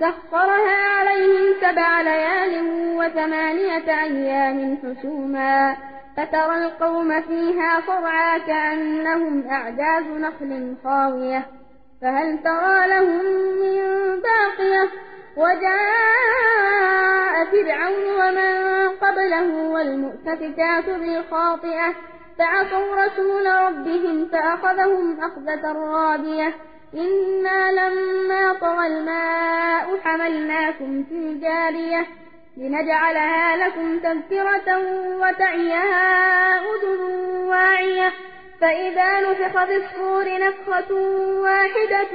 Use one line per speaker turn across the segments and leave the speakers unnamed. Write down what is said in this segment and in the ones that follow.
سخرها عليهم سبع ليال وثمانية أيام حسوما. فترى القوم فيها صرعا كأنهم أعجاز نخل خاوية. فهل ترى لهم من باقية؟ وجاء فرعون ومن قبله والمؤتفكات بالخاطئة. فعصوا رسول ربهم فأخذهم أخذة رابية. إنا لما طغى الماء حملناكم في الجارية لنجعلها لكم تذكرة وتعيها أذن واعية فإذا نفخ في الصور نفخة واحدة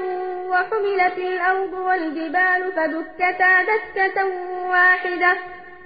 وحملت الأرض والجبال فدكتا دكة واحدة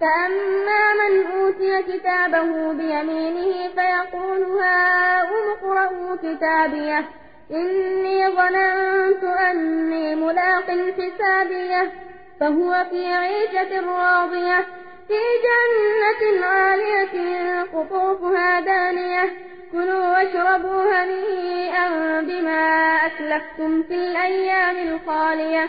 فأما من أوتي كتابه بيمينه فيقول هاؤم اقرءوا كتابيه. إني ظننت أني ملاق حسابيه. فهو في عيشة راضية في جنة عالية قطوفها دانية. كلوا واشربوا هنيئا بما أسلفتم في الأيام الخالية.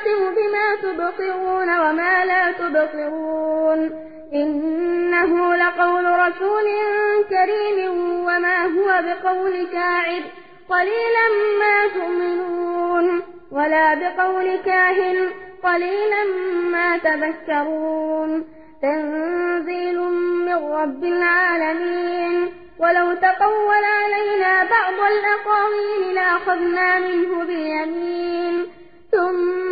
أقسم بما تبصرون وما لا تبصرون. إنه لقول رسول كريم وما هو بقول شاعر قليلا ما تؤمنون ولا بقول كاهن. قليلا ما تذكرون. تنزيل من رب العالمين. ولو تقول علينا بعض الأقاويل لأخذنا منه باليمين